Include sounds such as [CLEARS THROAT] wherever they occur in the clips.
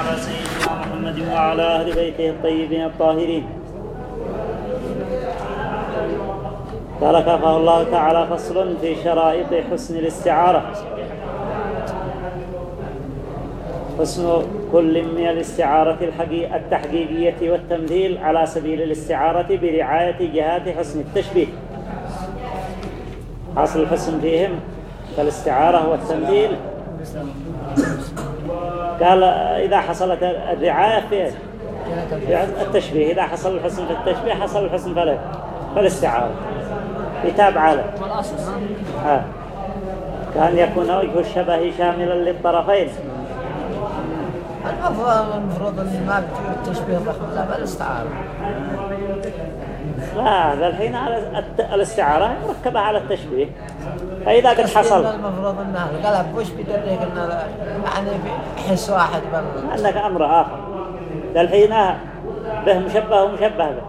على سيدنا محمد وعلى أهل بيته الطيبين الطاهرين. قال كفاه الله تعالى فصل في شرائط حسن الاستعارة. حسن كل من الاستعارة التحقيقية والتمثيل على سبيل الاستعارة برعاية جهات حسن التشبيه. حاصل الحسن فيهم فالاستعارة والتمثيل. قال إذا حصلت الرعاية في التشبيه إذا حصل الحسن في التشبيه حصل الحسن في فالاستعارة. يتابع له آه. كان يكون وجه الشبه شاملا للطرفين. المفروض إن ما التشبيه الرحمة لا بالاستعارة لا ذا الحين الاستعارة مركبة على التشبيه. فإذا قد حصل المفروض إنها القلب وش بيدريك إنه يعني حس واحد بل عندك أمر آخر. ذا الحين به مشبه ومشبه به.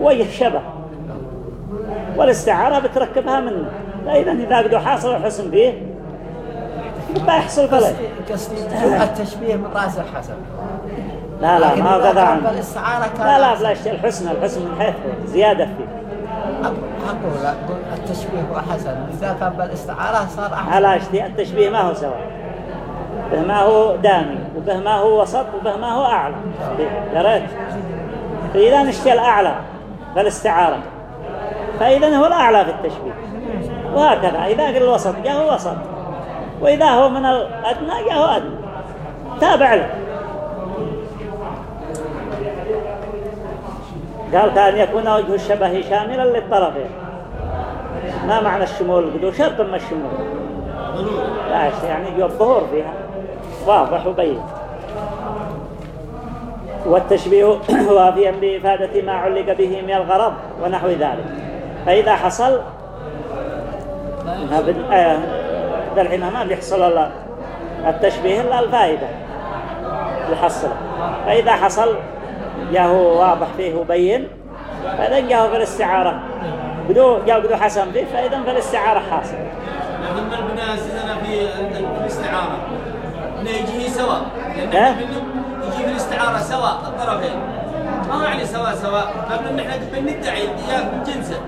وجه شبه. والاستعارة بتركبها منه. فإذا إذا قدوا حاصل الحسن فيه بيحصل فلك قصدي التشبيه مقاس الحسن. لا لا ما غدا عنه. لا لا بلاش الحسن الحسن من حيث زيادة فيه. أقول لا التشبيه هو حسن إذا كان بالاستعارة صار أحسن. لا التشبيه ما هو سواء. به ما هو دامي وبه ما هو وسط وبه ما هو أعلى. دريت فإذا نشتي الأعلى بالاستعارة. فإذا هو الأعلى في التشبيه. وهكذا إذا قل الوسط جاء هو وسط. وإذا هو من الأدنى جاء هو أدنى. تابع له. قال كان يكون وجه الشبه شاملا للطرفين ما معنى الشمول؟ قدو شرط من الشمول. لا يعني الظهور فيها. واضح وبين. والتشبيه [CLEARS THROAT] وافيا بإفادة ما علق به من الغرض ونحو ذلك. فإذا حصل ذا الحين ما بيحصل التشبيه إلا الفائدة. يحصل فإذا حصل جاءه واضح فيه وبين فإذا جاءه في الاستعارة. بدو جاء بدو حسن فيه فإذا في الاستعارة حاصل لكن البناء سيدنا في الاستعارة. إنه يجي سواء. يعني يجي في الاستعارة سواء الطرفين. ما يعني سواء سواء. قبل أن إحنا بندعي من جنسه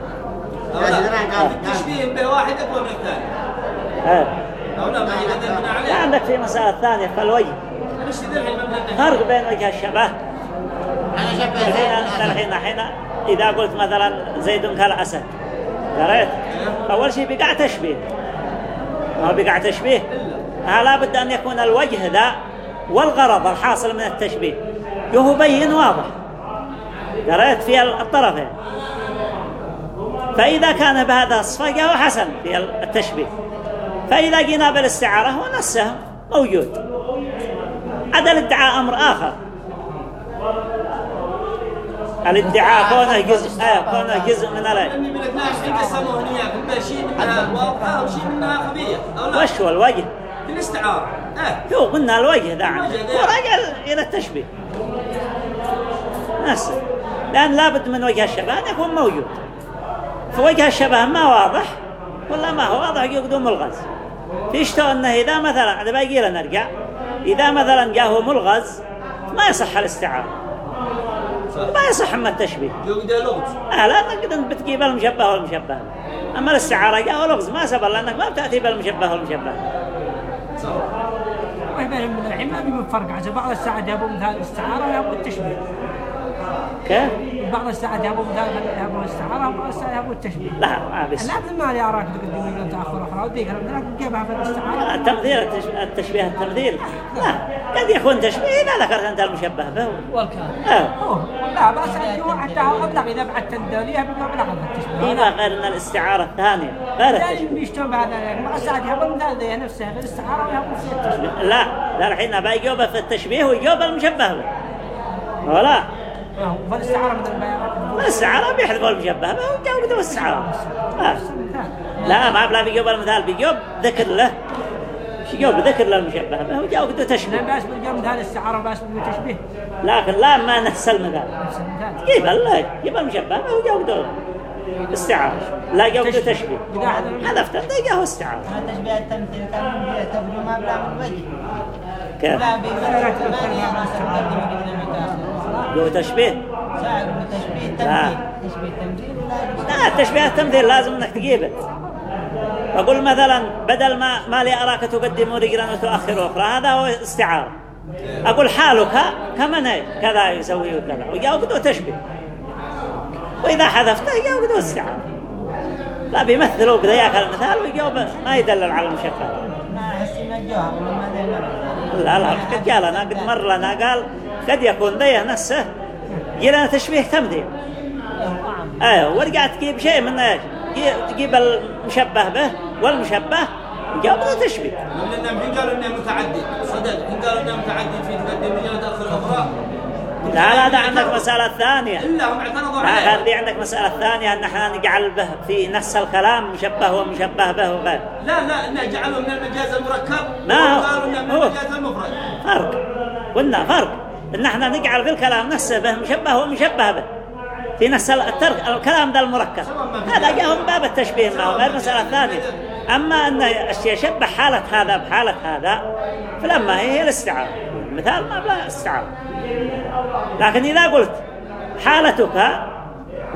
التشبيه به واحد أقوى من الثاني. أو لا؟ ما عندك في مسألة ثانية فالوجه. فرق بين وجه الشبه. الحين الحين إذا قلت مثلا زيد كالأسد قريت؟ أول شيء بقع تشبيه. ما بقع تشبيه؟ لا بد أن يكون الوجه ذا والغرض الحاصل من التشبيه. يهو بين واضح. قريت في الطرفين. فإذا كان بهذا الصفة حسن في التشبيه. فإذا جينا بالاستعارة هو نفسه موجود. عدل ادعاء أمر آخر. الادعاء كونه جزء آه كونه جزء من خبية وش هو الوجه. في الاستعارة. آه. شو قلنا الوجه ذا. ورجل إلى التشبيه. نفسه لأن لابد من وجه الشبه أن يكون موجود. فوجه الشبه ما واضح ولا ما هو واضح يقدم الغاز. فيشتو أنه إذا مثلا هذا باقي لنا نرجع. إذا مثلا جاءه ملغز ما يصح الاستعارة. ما يصح اما التشبيه آه لا نقدر بتجيب المشبه والمشبه. أما الاستعاره جاء لغز ما سبب لأنك ما بتأتي بالمشبه والمشبه. من الحين ما بيكون فرق عشان بعض الساعات جابوا مثال الاستعاره ويابوا التشبيه كيف؟ بعض الساعات يابوا مثال يابوا الاستعاره وبعض الساعات يابوا التشبيه. لا ما بس لكن ما لي اراك تقدم من تاخر أخرى. وديك لكن كيفها في الاستعارة؟ التمثيل التشبيه التمثيل لا قد يكون تشبيه إذا ذكرت أنت المشبه به. والكلام آه. لا بس حتى هو أبلغ إذا بعدت أبلغ من التشبيه. إذا غير إن الاستعارة الثانية غير التشبيه. بيشتغل بهذا بعض الساعات يابوا مثال ذي نفسه في الاستعارة ويابوا في التشبيه لا لا الحين بيجوبه في التشبيه ويجوبه المشبه به. ولا. فالاستعارة مثل ما الاستعارة بيحذفوا المشبه وجاوا بدون الاستعارة لا ما بلا بيجوب المثال بيجوب ذكر له. يجوب ذكر للمشبه به وجاوا بدون تشبيه. لا بأس بالجوب مثال الاستعارة بأس بالتشبيه لكن لا ما نفس المثال. جيب الله جيب المشبه به وجاوا بدون استعارة لا جاوا بدون تشبيه. حذفت انت جاءه استعارة تشبيه التمثيل كان تبدو ما بلا من وجه كيف؟ لا بيقول هو تشبيه ساعد تشبيه. لا. تمثيل تشبيه تمثيل لا التشبيه التمثيل لازم انك تجيبه. أقول مثلا بدل ما ما لي أراك تقدم رجلا وتؤخر أخرى هذا هو استعارة أقول حالك كمن كذا يسوي وكذا ويجاوب تشبيه. وإذا حذفته يجاوب استعارة لا بيمثلوا بذياك المثال ويجاوب ما يدلل على المشكل ما أحس نجوها ولا ما ذي لا لا قد أنا قد مر لنا قال قد يكون ذيه نفسه يجي لنا تشبيه تمثيل أيوه ورجع تجيب شيء من إيش تجي- تجيب المشبه به والمشبه له تشبيه. لأن الحين قالوا إنه متعدد. صدق الحين قالوا إنه متعدد في تقدم تأخر أخرى لا لا ده عندك مسألة ثانية. إلا هم اعترضوا لا عليه هذه عندك مسألة ثانية أن إحنا نجعل به في نفس الكلام مشبه ومشبه به وغير لا لا إنه جعلوا من المجاز المركب ما هو- إنه من. المجاز المفرد. فرق. قلنا فرق. ان إحنا نجعل في الكلام نفسه به مشبه ومشبه به. في نفس الترك الكلام ذا المركب. هذا جاء من باب التشبيه ما هو غير مسألة ثانية. أما أن يشبه حالة هذا بحالة هذا فلما هي هي الاستعارة. مثال ما بلا استعارة. لكن إذا قلت حالتك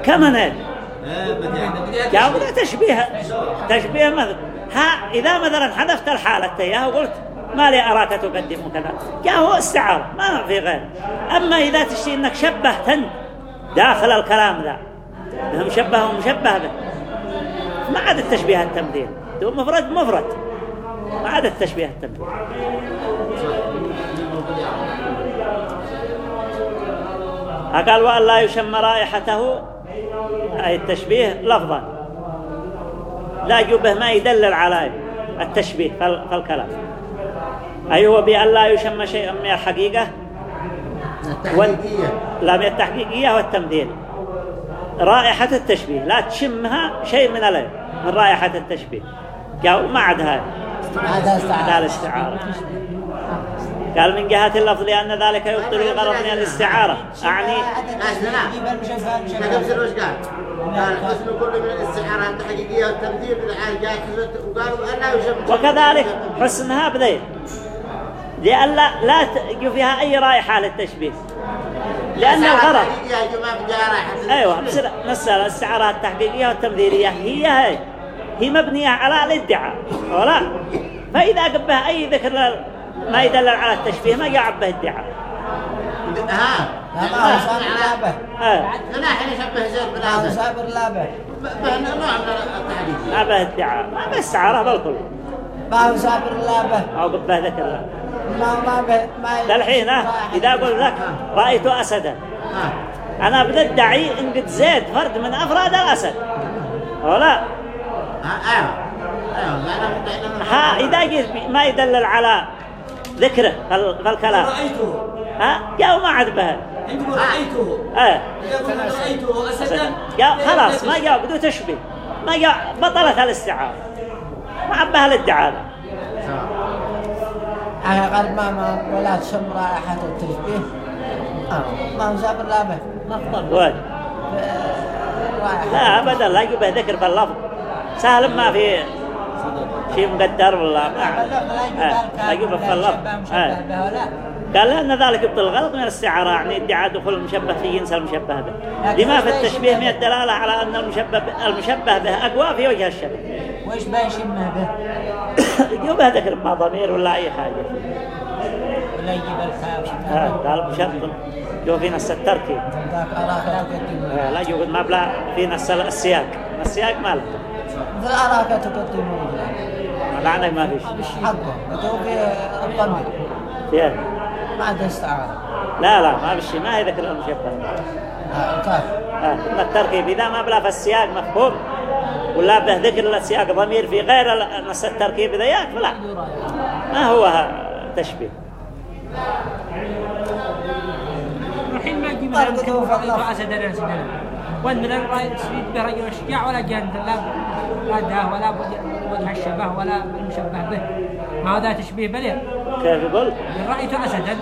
كمن؟ جاء تشبيه تشبيه مثل ها إذا مثلا حذفت الحالة وقلت ما لي أراك تقدم كذا. جاء هو استعارة ما في غير. أما إذا تشتي إنك شبهت داخل الكلام ذا إنه مشبه ومشبه به. ما عاد التشبيه التمثيل. مفرد مفرد. ما عاد التشبيه التمثيل. قال وأن لا يشم رائحته. أي التشبيه لفظا. لا يجبه ما يدلل على التشبيه في في الكلام أي هو بأن لا يشم شيئا من الحقيقة. التحقيقية لا من التحقيقية والتمثيل رائحة التشبيه لا تشمها شيء من الأيام من رائحة التشبيه. قال ما عاد هذا؟ هذا استعارة. هذا الاستعارة قال من جهة اللفظ لأن ذلك يبطل الغرض من الاستعارة. أعني وكذلك حسنها بذيل لئلا لا تجي فيها أي رائحة للتشبيه لأن الغرض التحقيقية يا جماعة بجاء رايحة أيوة مثل مثل الاستعارات التحقيقية والتمثيلية هي هي. هي مبنية على الادعاء ولا فإذا قبها أي ذكر ما يدلل على التشبيه ما جاء به ادعاء. ها لا ما هو صابر لا به آه. لا حين يشبه زير بالعادة صابر لا به نوع من التحقيق ما به ادعاء ما به استعارة بالكل. ما هو صابر لا به أو قبه ذكر له الحين ها، إذا قلت لك رأيت أسدا. أنا بدعي إن قد زيد فرد من أفراد الأسد. ولا ها أيوه. لأن ها إذا ما يدلل على ذكره في ال- في الكلام رأيته. ها؟ جاء ما عاد به. رأيته. قلنا رأيته أسدا خلاص ما جاء بدون تشبيه ما جاء بطلت الاستعارة ما عبها الادعاء أنا قال ما ما ولا تشم رائحة التشبيه آه، ما هو صابر لا به وين؟ لا أبدا لا يجيبه ذكر في اللفظ. سهل ما في شيء مقدر ولا ما آه، لا يجيبه في اللفظ. آه. قال لأن ذلك يبطل الغلط من الاستعارة يعني ادعاء دخول المشبه في جنس المشبه به. لما في التشبيه من الدلالة على أن المشبه المشبه به أقوى في وجه الشبه؟ وإيش بيشمه به؟ يجيبه ذكر ما ضمير ولا أي حاجة. ولا يجيب الكاف آه، قال مشبه جو في نفس التركيب ذاك أراك تقدم آه، لا يوجد مبلغ في نفس السياق السياق. ما له مثل أراك تقدم معنى ما فيش. حقه بتو في الضمير فيه. ما عنده استعارة لا لا ما بشي ما هي ذكر المشبه. آه، الكاف. آه، التركيب إذا ما بلا في السياق مفهوم. ولا به ذكر السياق ضمير في غير نفس التركيب ذياك فلا. ما هو تشبيه؟ الحين ما يجي طيب، مثلا فضل. رأيت أسدا أسدا وأن من الرأي تسريد به رجل الشجاع ولا جند لا لا داه ولا وجه الشبه ولا المشبه به. ما هو ذا تشبيه بليغ كيف يقول؟ رأيت أسدا.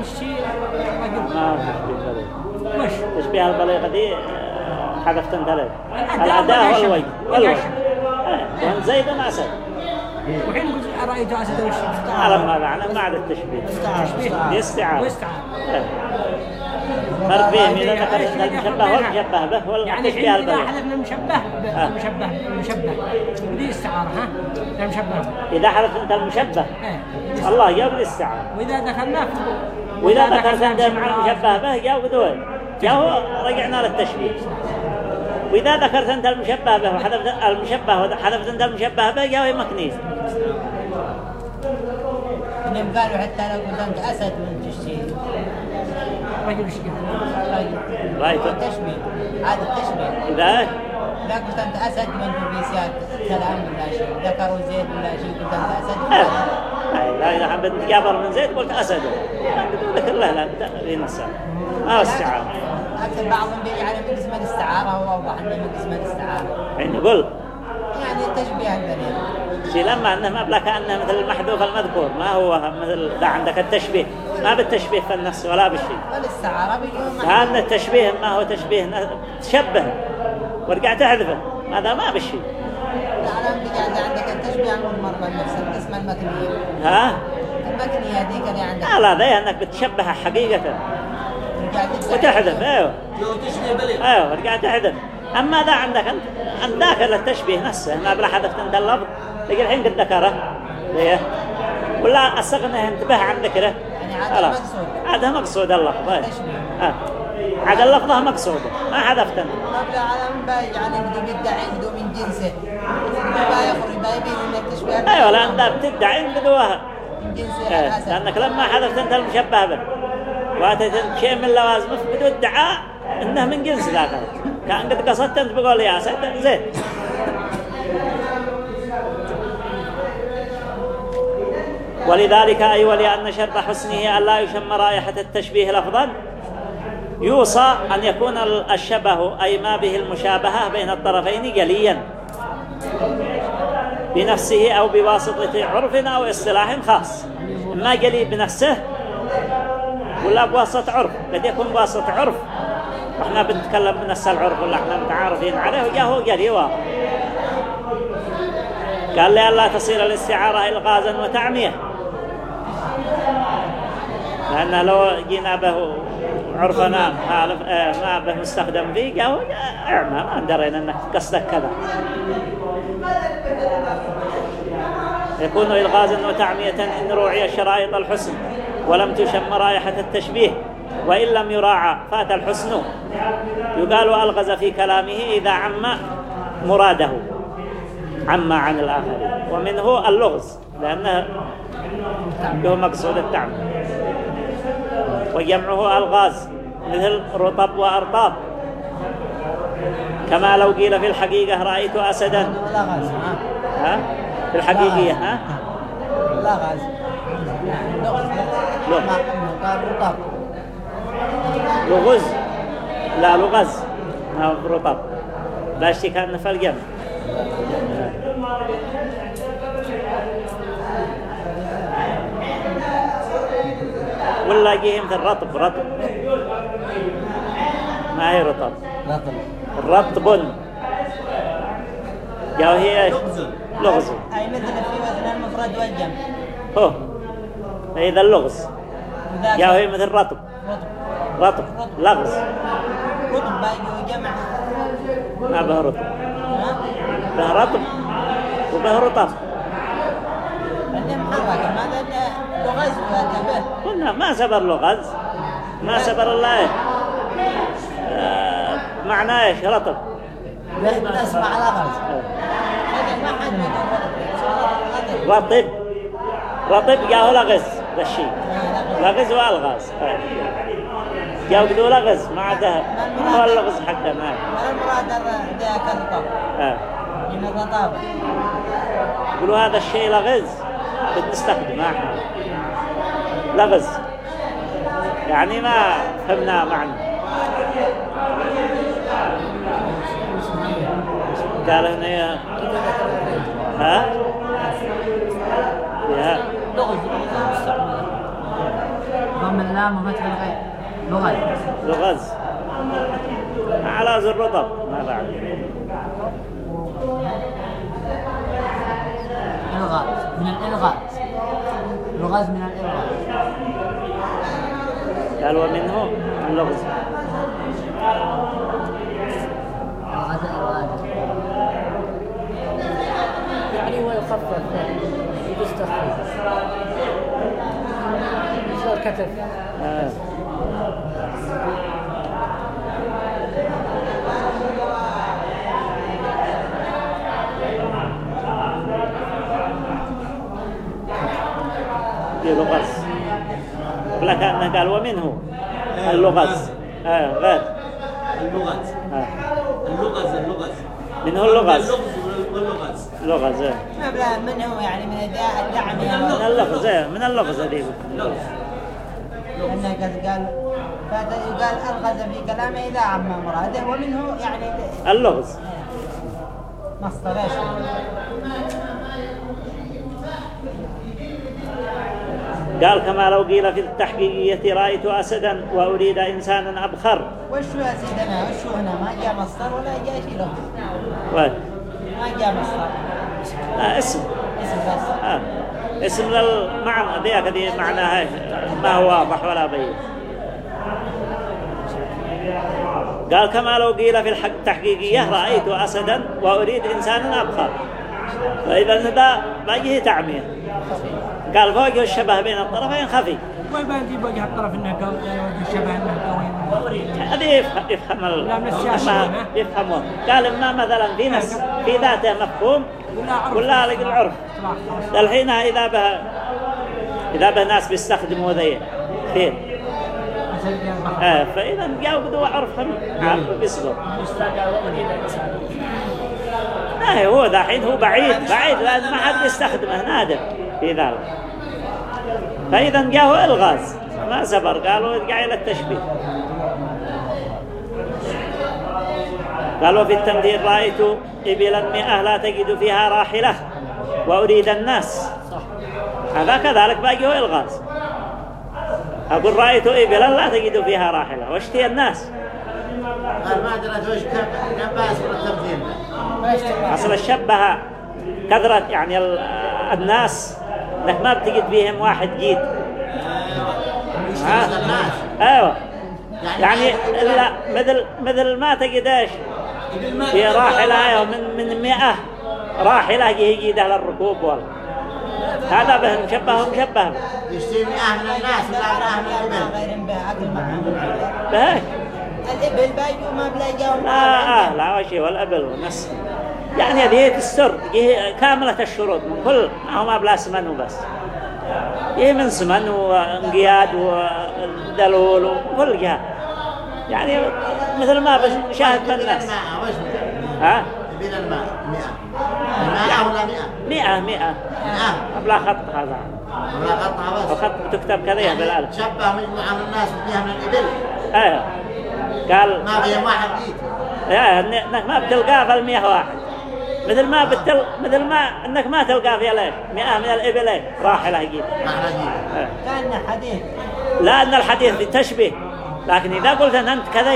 الشيء رجل ما تشبيه بليغ وش؟ تشبيه البليغة دي آه، حذفت انت لك الأداء الأداء والوجه. وأن زيد أسد وحين قلت رأيت أسدا وش على ما معنى ما عاد التشبيه. تشبيه. استعارة واستعارة. فرق بينهم إذا ذكرت عند المشبه والمشبه به يعني والتشبيه الحين إذا المشبه. المشبه المشبه ودي استعارة ها؟ المشبه إذا حذفت أنت المشبه. إيه. الله يقضي الساعة وإذا دخلنا وإذا ذكرت أنت مع المشبه به جاء بدوين جاء رجعنا للتشبيه. وإذا ذكرت أنت المشبه به وحذفت المشبه وحذفت أنت المشبه به جاء مكنيس. انهم قالوا حتى لو قلت أنت أسد وانت الشيء رجل الشجاع رايت تشبيه هذا التشبيه. إذا؟ لا قلت أنت أسد وانت في سياد كلام ولا شيء. ذكروا زيد ولا شيء قلت أنت أسد. إيه. أي لا إذا حبيت جابر من زيد قلت أسد. ذكر له لا في ما هو أكثر بعضهم بيجعل من قسم الاستعاره هو اوضح إنه من قسم الاستعاره يعني قل. يعني التشبيه البليغ شيء لما أنه ما بلا كأنه مثل المحذوف المذكور ما هو مثل ذا عندك التشبيه. ما بالتشبيه في النص ولا بالشيء. والاستعاره مع لأن التشبيه ما هو تشبيه تشبه ورجع تحذفه هذا ما بالشيء. العالم بيجعل عندك التشبيه المضمر نفس القسم المكنية. ها؟ المكنية هذيك اللي عندك. لا لا ذي أنك بتشبهها حقيقة. وتحذف أيوه. لو تشبه بليغ. أيوه ورجع تحذف أما ذا عندك أنت انت ذاكر التشبيه نفسه ما بلا حذفت انت اللفظ. تلقى الحين قد ذكره ليه ولا الصغنه انتبه عن ذكره. يعني خلاص. مقصود. هذا مقصود اللفظ. إيه. تشبيه. آه. عاد اللفظه مقصوده ما حذفت أنت. قبل العالم بايجعل يبدو يدعي عنده من جنسه. ما يخرج ما يبين ان التشبيه أيوه لا أنت بتدعي بدوها من جنسه. إيه. لأنك لما حذفت أنت المشبه به. واتيت شيء من لوازمه بدو ادعاء انه من جنس ذاك كان قد قصدت انت بقول يا اسد زين ولذلك أي ولأن شرط حسنه أن لا يشم رائحة التشبيه لفظا يوصى أن يكون الشبه أي ما به المشابهة بين الطرفين جليا بنفسه أو بواسطة عرف أو اصطلاح خاص. ما جلي بنفسه ولا بواسطة عرف. قد يكون بواسطة عرف. وإحنا بنتكلم بنفس العرف ولا إحنا متعارفين عليه وجاء جلي واضح قال لي ألا تصير الاستعارة إلغازا وتعمية. لأن لو جينا به عرفنا ما به مستخدم فيه قالوا أعمى ما درينا إنك قصدك كذا. يكون إلغازا وتعمية إن روعي شرائط الحسن. ولم تشم رائحة التشبيه وإن لم يراعى فات الحسن. يقال ألغز في كلامه إذا عم مراده عم عن الآخرين ومنه اللغز لأنه هو مقصود التعمية وجمعه ألغاز مثل رطب وأرطاب. كما لو قيل في الحقيقة رأيت أسدا. ها؟ في الحقيقية ها؟ لا غاز. رطب لغز. لا لغز. ما رطب لا شيء كان في الجمع ولا جيهم في الرطب رطب. ما هي رطب؟ رطب. رطب. جاء هي لغز. أي مثل في وزن المفرد والجمع. هو إذا اللغز. وذاك جاء هي مثل رطب. رطب. لغز. رطب باقي جمع ما به رطب. به رطب وبه رطب. قلنا ما سبر لغز. ما سبر الله. إيه؟ آه معناه إيش؟ رطب. نسمع لغز. يقول. رطب. رطب. جاء لغز. ذا الشيء لغز والغاز بدو لغز عدا ما هو اللغز حقه ما المراد ذاك الرطب. من الرطابة يقولوا هذا الشيء لغز بنستخدمه إحنا. لغز يعني ما فهمنا معنى. قال هنا ها يا لغز اللام وفتح الغير لغز لغز على زر رطب ما بعد إلغاز. من الإلغاز. لغز من الإلغاز. قال ومنه اللغز. الغزاء الغازي يعني هو يخفف يجوز تخفيف مثل الكتف آه. في لغز لك أنه قال ومنه اللغز. آه غير. اللغز. آه. اللغز اللغز. منه اللغز؟ اللغز واللغز. لغز آه. منه يعني من الدعم من اللغز آه. من اللغز هذه. لأنه قد قال فهذا يقال ألغز في كلامه إذا عم مراده ومنه يعني اللغز. مصدر إيش؟ قال كما لو قيل في التحقيقية رأيت أسدا وأريد إنسانا أبخر. وشو يا سيدنا وشو هنا؟ ما جاء مصدر ولا جاء شيء له؟ و- ما جاء مصدر. آه اسم. اسم بس. آه. اسم للمعنى ذيك ذي معناها ما هو واضح ولا بين قال كما لو قيل في الحق التحقيقية رأيت أسدا وأريد إنسانا أبخر فإذا هذا باقيه تعمية قال فوق الشبه بين الطرفين خفي. ويبان دي وجه الطرف إنه قوي وجه الشبه إنه قوي هذه يفهم, ال... ما. يفهمون. قال إما مثلا في ناس في ذاته مفهوم ولا العرف. الحين إذا به إذا به ناس بيستخدموا ذي فين؟ آه فإذا جاءوا بدوا عرفهم عارف بيصبر ما هو دحين هو بعيد بعيد لأن ما حد يستخدمه نادر. في ذلك فإذا جاءوا إلغاز. ما صبر قالوا ارجع إلى التشبيه. قالوا في التمثيل رأيت إبلا مئة لا تجد فيها راحلة وأريد الناس. هذا كذلك باقي هو الغاز أقول رأيت إبلا لا تجد فيها راحلة. واشتي الناس. قال ما درت وش كم كم باس من التمثيل أصل الشبه كثرة يعني ال- الناس انك ما بتجد فيهم واحد جيد؟ الناس. أيوه. يعني إلا مثل مثل ما تجد إيش؟ في راحلة أيوه من من 100 راحلة جيدة للركوب ولا هذا به مشبه مشبه يشتري من الناس ولا من الإبل غيرهم بعقل معهم به الإبل بايجوا ما بلاقيهم. لا آه لا وشي والأبل والنس يعني هذه السر. هي كاملة الشروط. من كل ما هو ما بلا سمن وبس. هي من سمن وانقياد ودلول وكل جهة. يعني مثل ما شاهد من الناس. ها؟ إبل الماء. مئة. الماء ولا مئة. مئة مئة. مئة. بلا خط هذا. ولا قطعة بس الخط تكتب كذا بالألف شبه مجموعة من الناس فيها من الإبل أيوه قال ما فيها واحد جيد يا إنك ما بتلقاه في المية واحد. مثل ما بتل مثل ما إنك ما تلقاه في ليش؟ مئة من الإبل إيه؟ راحلة جيد إيه. كأن حديث لا إن الحديث تشبه لكن إذا قلت أنت كذا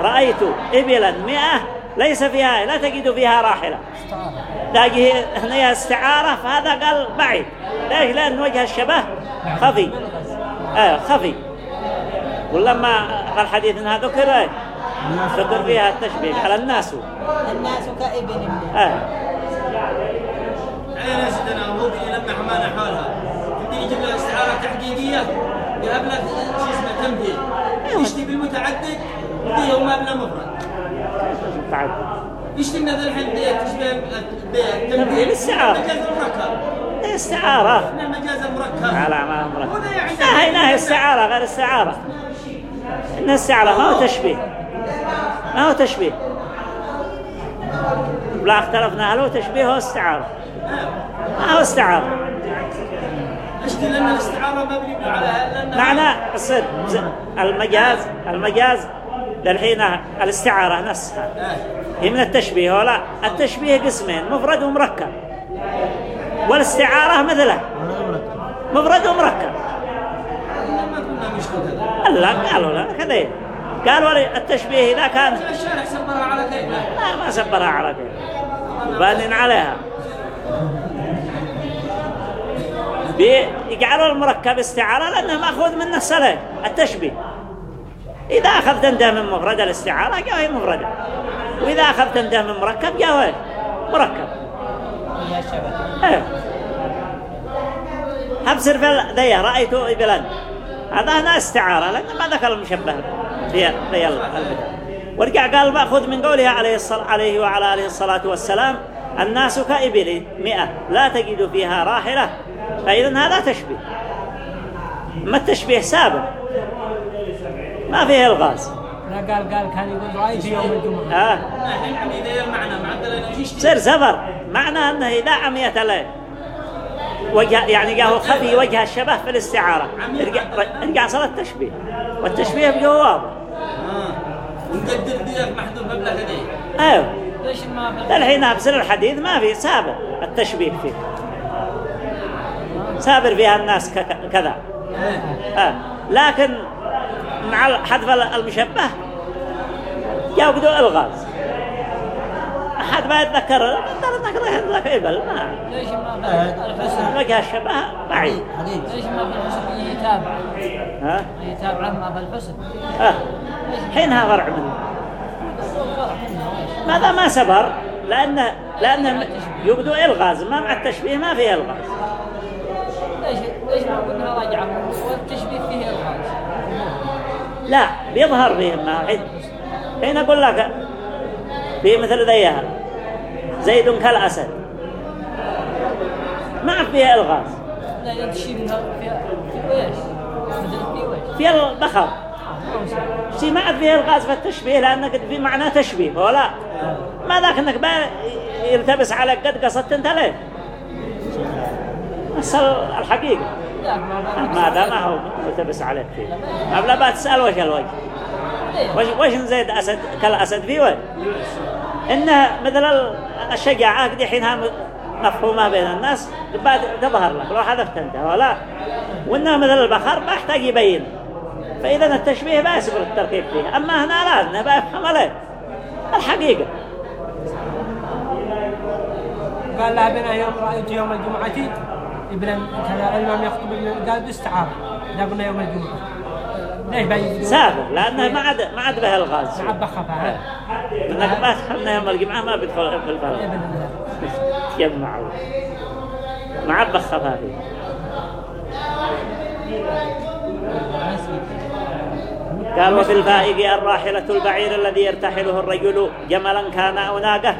رأيت ابلا مئة ليس فيها لا تجد فيها راحلة. تلاقي هنا استعارة فهذا قال بعيد ليش؟ لأن وجه الشبه خفي. آه خفي. ولما الحديث إنها ذكر إيه؟ ذكر فيها التشبيه على الناس. الناس كإبل من آه. عين سيدنا ممكن يلمح حمانا حولها؟ يجيب له استعارة تحقيقية يهب له شو اسمه تمثيل يشتي بالمتعدد وديه وما بلا مفرد. تعال من هذا الحين تشبه التمثيل تمثيل السعارة. المجاز المركب استعارة من المجاز المركب لا ما أمرك ولا يعني لا هنا هي استعارة غير استعارة إن السعارة ما هو تشبيه. ما هو تشبيه. لا اختلفنا. هل هو تشبيه أو استعارة؟ ما هو استعارة. أشتي لأن الاستعارة مبني على معنى الصد المجاز المجاز للحين الاستعارة نفسها. هي من التشبيه ولا؟ التشبيه قسمين مفرد ومركب. والاستعارة مثله. مفرد ومركب. لا قالوا لا كذا. قالوا التشبيه إذا كان سبرها على لا ما سبرها على كيف. بانين عليها. بيجعلوا المركب استعارة لأنه مأخوذ من الصلاة التشبيه. إذا أخذت انده من مفرد الاستعارة جاء هي مفردة. وإذا أخذت انده من مركب جاء مركب. هي الشبه إيه. هبصر في ذي رأيته إبلا هذا هنا استعارة لأن ما ذكر المشبه في ذي البدع ورجع قال مأخذ من قوله عليه, الصلاة عليه وعلى آله الصلاة والسلام الناس كإبل مئة لا تجد فيها راحلة. فإذا هذا تشبيه. ما التشبيه؟ سابق. ما فيه الغاز. لا قال قال كان يقول رأيت يوم الجمعة آه. الحين عمي ذا المعنى معدل سر سفر معنى أنه إذا عميت عليه وجه يعني جاءه خفي وجه الشبه في الاستعارة. رجع, رجع صار التشبيه. والتشبيه بجوه واضح. آه ونقدر ذيك محذوف مبلغ هذي أيوه. ليش ما في الحين أبصر الحديث ما في سابر التشبيه فيه. سابر فيها الناس كذا. آه. لكن مع حذف المشبه جاء بدو الغاز. أحد ما يتذكر ترى انك ذاك إبل ما ليش ما في الحسن وجه الشبه بعيد. ليش ما في الحسن يتابع. ها؟ يتابع ما في الحسن آه. حينها فرع منه. ماذا ما سبر لأنه لأنه يبدو إلغاز ما مع التشبيه ما فيه إلغاز. ليش ليش ما قلنا رجع والتشبيه فيه الغاز. لا بيظهر فيهم ما حين حين أقول لك في مثل ذيها زيد كالأسد ما فيه إلغاز. لا التشبيه في البخر. شيء ما عاد فيه إلغاز في التشبيه لأنك في معنى تشبيه ولا ما ذاك إنك بقى يلتبس عليك قد قصدت أنت ليه بس الحقيقة. ماذا ما هو ملتبس عليك فيه قبل ما تسأل وش الوجه. وش وش زيد أسد كالأسد في وجه إنه مثل ال- الشجاعة دي حينها مفهومة بين الناس. بعد تظهر لك. لو حذفت أنت. ولا وإنه مثل البخر ما يحتاج يبين. فإذا التشبيه ما يصبر التركيب فيه. أما هنا لا إنه بيفهم عليه. الحقيقة. قال لا بنا يوم رأيت يوم الجمعة. ابن كذا الإمام يخطب قال باستعارة إذا قلنا يوم الجمعة. ليش سابق لأنه ما عاد ما عاد به الغاز. مع بخفها إنك ما تخلنا يوم الجمعة ما بيدخل في الفرق ابن الله يجمعوا مع بخفافي قال وفي الفائق الراحلة البعير الذي يرتحله الرجل جملا كان أو ناقة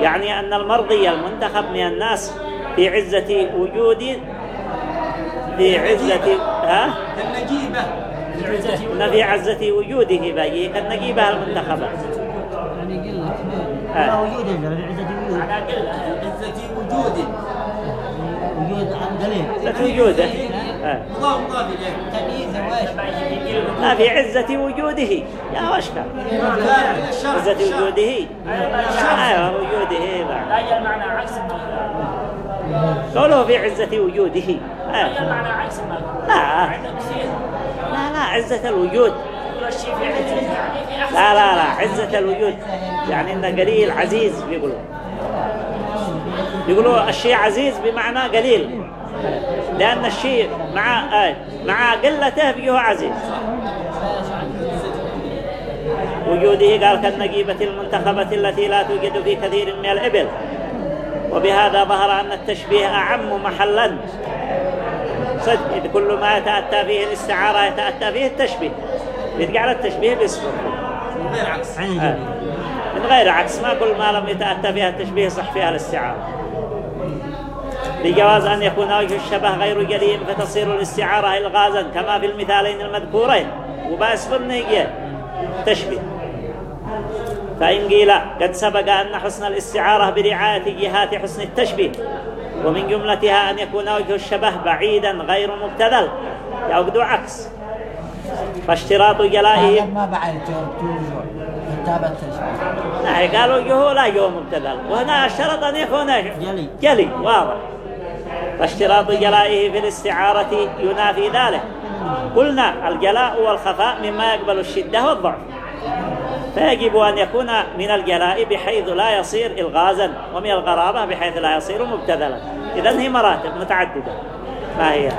يعني أن المرضي المنتخب من الناس في عزة وجود في عزة ها؟ كالنجيبة إن في عزة وجوده باقي كالنجيبة المنتخبة. يعني قلة. ما وجود. إلا في عزة وجود عزة وجود. وجود عزة وجوده. مضاف مضاف إليه. تمييز وايش لا في عزة وجوده. يا الشرط عزة. وجوده. أيوة وجوده لا المعنى عكس. قوله في عزة وجوده. عكس لا. لا لا عزة الوجود. يعني لا لا لا عزة الوجود. يعني إنه قليل عزيز بيقولوا. يقولوا الشيء عزيز بمعنى قليل. لأن الشيء مع آه مع قلته بيجيه عزيز. وجوده قال كالنجيبة المنتخبة التي لا توجد في كثير من الإبل. وبهذا ظهر أن التشبيه أعم محلا. صدق إذ كل ما يتأتى فيه الاستعارة يتأتى فيه التشبيه. يتجعل التشبيه باسمه. من غير عكس. آه. من غير عكس ما كل ما لم يتأتى فيها التشبيه صح فيها الاستعارة. لجواز أن يكون وجه الشبه غير جلي فتصير الاستعارة إلغازا كما في المثالين المذكورين. وبأس بالنية تشبيه. فإن قيل قد سبق أن حسن الاستعارة برعاية جهات حسن التشبيه ومن جملتها أن يكون وجه الشبه بعيدا غير مبتذل يعقد عكس. فاشتراط جلائه ما بعد كتابة نعم قالوا وجهه لا جو مبتذل. وهنا اشترط أن يكون جلي. جلي واضح. فاشتراط جلائه في الاستعارة ينافي ذلك. قلنا الجلاء والخفاء مما يقبل الشدة والضعف. فيجب أن يكون من الجلاء بحيث لا يصير إلغازا ومن الغرابة بحيث لا يصير مبتذلا. إذن هي مراتب متعددة. ما هي؟ يعني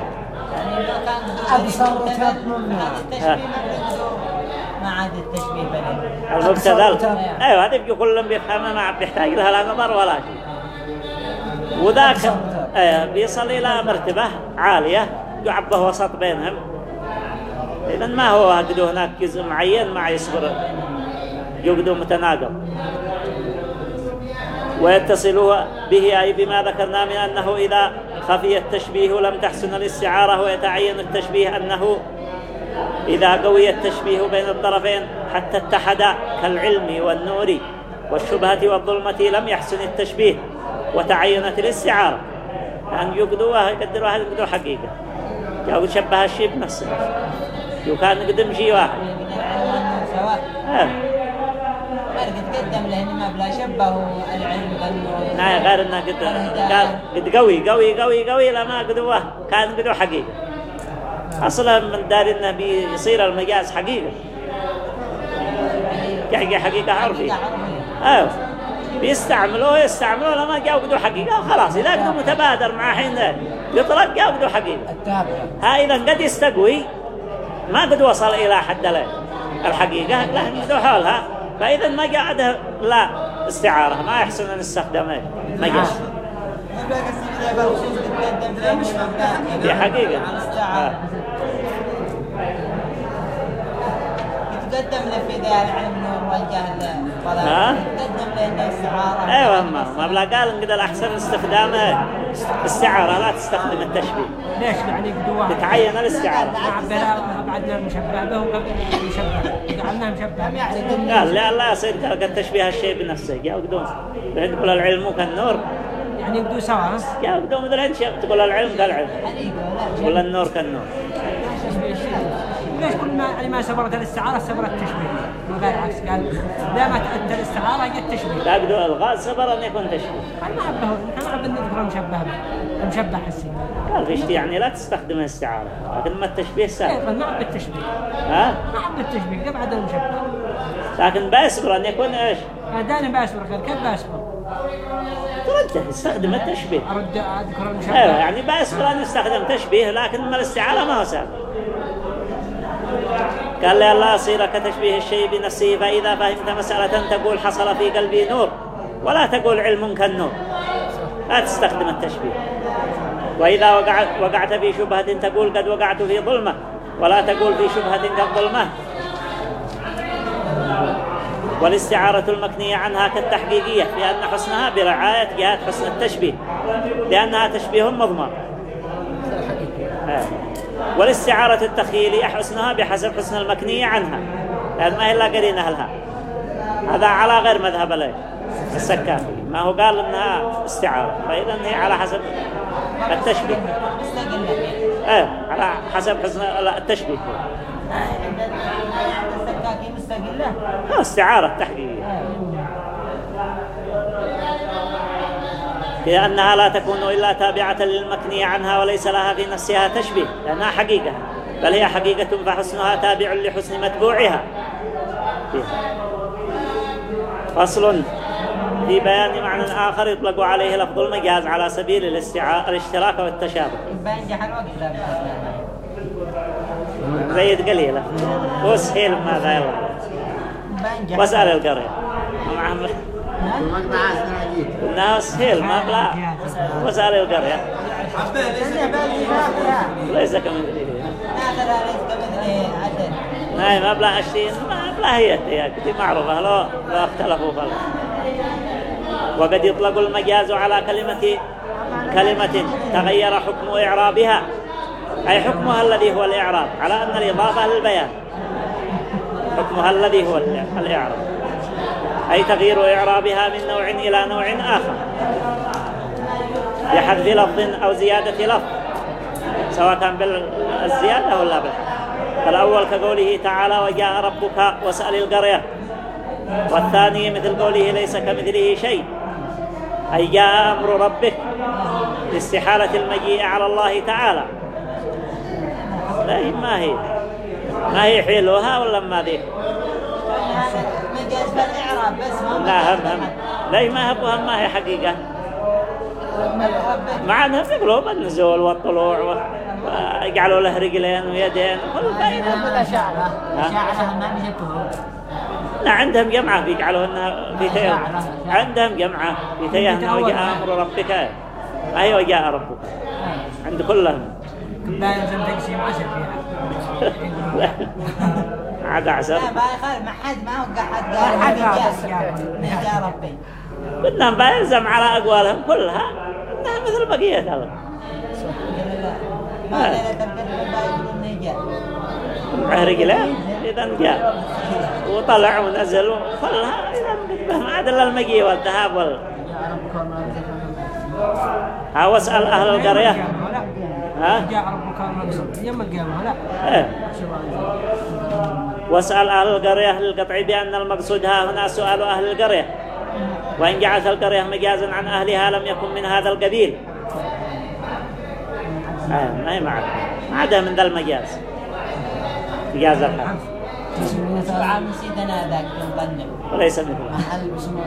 أبصر وتبنى. ما عاد التشبيه بينهم المبتذل. أيوه هذه بيجي كلهم بيفهمها ما عاد بيحتاج لها لا نظر ولا شيء. وذاك أيوه بيصل إلى مرتبة عالية يعبه وسط بينهم. اذا ما هو هكذا هناك جزء معين ما يصبر. يقدو متناقض. ويتصل به أي بما ذكرنا من أنه إذا خفي التشبيه لم تحسن الاستعارة ويتعين التشبيه أنه إذا قوي التشبيه بين الطرفين حتى اتحدا كالعلم والنور والشبهة والظلمة لم يحسن التشبيه وتعينت الاستعارة. أن يقدوا يقدروا واحد يقدروا حقيقة. جاءوا شبه الشيء بنفسه لو كان قدم شيء واحد آه. ما بلا شبهوا العلم نعم غير انه قد قد قوي قوي قوي قوي لما قدوه كان قدوه حقيقة أصلا من دار انه بيصير المجاز حقيقة. يحقي حقيقة عرفي أيوه. بيستعملوه يستعملوه لما جاءوا قدوه حقيقة خلاص إذا قدوا متبادر مع حين يطلق جاءوا قدوه حقيقة. ها إذا قد يستقوي ما قد وصل إلى حد له الحقيقة لكن قدوا حولها فإذا ما قاعد لا. استعارة ما يحسن أن نستخدمه مجاز دي حقيقة. آه. يتقدم له في ذا العلم نور والجهل ها؟ له إنه استعارة. أيوه ما ما بلا قال إن قد الاحسن استخدامه استعارة لا تستخدم التشبيه. ليش يعني قدوا واحد تتعين الاستعارة بعدنا المشبه به وقبل المشبه جعلناه مشبه. قال لا لا يصير قال قد تشبيه الشيء بنفسه جاء قدوم تقول العلم كالنور. يعني قدوا سوا؟ جاء قدوم مثل انت تقول العلم كالعلم تقول النور كالنور. تشبيه ليش كل ما يعني ما سبرت الاستعارة سبرت التشبيه؟ ما قال عكس قال لا ما تأتى الاستعارة جت التشبيه لا قدو الغاز صبر أن يكون تشبيه. أنا ما عبه إحنا ما عبنا نذكر مشبه به مشبه حسي. قال فيش يعني لا تستخدم الاستعارة لكن ما التشبيه سهل. أيضا ما عب التشبيه. ها؟ ما عب التشبيه قبل المشبه لكن بيصبر أن يكون إيش؟ أنا دائما بأصبر خير كيف بأصبر؟ ترده يستخدم التشبيه. أرد أذكر المشبه. أيوه يعني بيصبر أن يستخدم تشبيه لكن ما الاستعارة ما هو سهل. قال لي الله يصير كتشبيه الشيء بنفسه فإذا فهمت مسألة تقول حصل في قلبي نور ولا تقول علم كالنور لا تستخدم التشبيه. وإذا وقعت, وقعت في شبهة تقول قد وقعت في ظلمة ولا تقول في شبهة كالظلمة والاستعارة المكنية عنها كالتحقيقية لأن حسنها برعاية جهات حسن التشبيه لأنها تشبيه مضمر. والاستعارة التخيلية حسنها بحسب حسن المكنية عنها. لأن ما هي إلا قرينة لها هذا على غير مذهب له السكافي ما هو قال إنها استعارة. فإذا هي على حسب التشبيه. إيه على حسب حسن التشبيه. السكاكين مستقلة آه، استعارة تحقيقية لأنها لا تكون إلا تابعة للمكنية عنها وليس لها في نفسها تشبيه لأنها حقيقة بل هي حقيقة فحسنها تابع لحسن متبوعها. فصل في بيان معنى آخر يطلق عليه لفظ المجاز على سبيل الاشتراك والتشابه. بينجح الوقت ذا زيد قليلة وسهيل ماذا يلا؟ بينجح واسأل القرية. معهم انها سهيل ما بلا واسأل القرية ليس كمثله. هاي ما بلا عشرين ما بلا هي كتير معروفة. لو لو اختلفوا فلا. وقد يطلق المجاز على كلمة كلمة تغير حكم إعرابها. أي حكمها الذي هو الإعراب على أن الإضافة للبيان. حكمها الذي هو الإعراب. أي تغيير إعرابها من نوع إلى نوع آخر. بحذف لفظ أو زيادة لفظ سواء كان بالزيادة ولا بالحذف. فالأول كقوله تعالى وجاء ربك واسأل القرية. والثاني مثل قوله ليس كمثله شيء. أي جاء أمر ربك لاستحالة المجيء على الله تعالى. لا ما هي؟ ما هي حيلها ولا ما ذي بس ما لا هم هم. لا ما هبها ما هي حقيقة. مع انها في قلوب النزول والطلوع و... يجعلوا له رجلين ويدين كل باين الأشاعرة؟ الأشاعرة ما بيشبهوا لا عندهم جمعة يجعلوهن في تيه عندهم جمعة في تيه وجاء أمر ربك. أيوة جاء ربك. عند كلهم. لا يلزم تقسيم عشر فيها. [LAUGHS] عاد عسر لا ما يخالف ما حد ما وقع حد قال حد قال. جاء ربي. قلنا ما على أقوالهم كلها. إنها مثل بقية الله. قال لا ما معه رجلين إذا جاء. وطلع ونزل وخلها. إذا ما عاد إلا المجيء والذهاب وال ها واسأل أهل القرية. ها؟ جاء ربك يوم القيامة لا. إيه. واسأل أهل القرية أهل القطع بأن المقصود ها هنا سؤال أهل القرية. وإن جعلت القرية مجازا عن أهلها لم يكن من هذا القبيل. آه ما هي معك. ما عدا من ذا المجاز. مجاز الحق. طبعا نسيت أنا ذاك المظنب وليس مثله محل باسمه